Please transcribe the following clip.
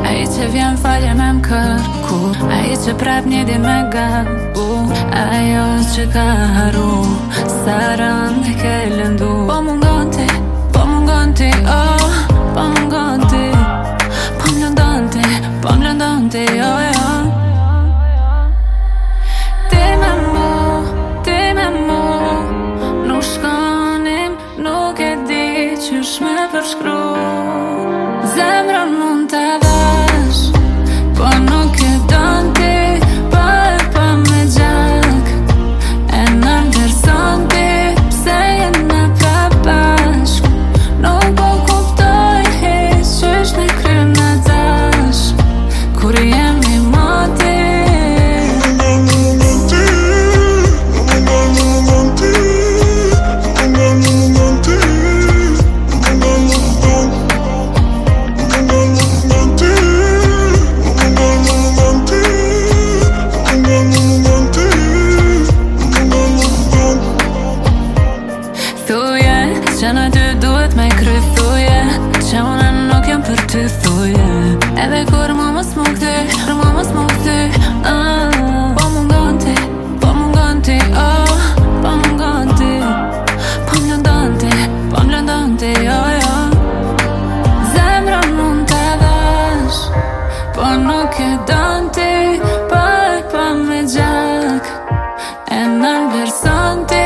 A i që vjen falje me më kërku A i që prep një din me gaku A jo që ka ru Sarën ke lëndu Po mungon ti, po mungon ti, oh Po mungon ti, po më lëndon ti, po më lëndon ti, oh, oh, oh, oh. Ti me mu, ti me mu Nuk shkonim, nuk e di që shme përshkru Nuk e dante Po e për me gjak E nën versante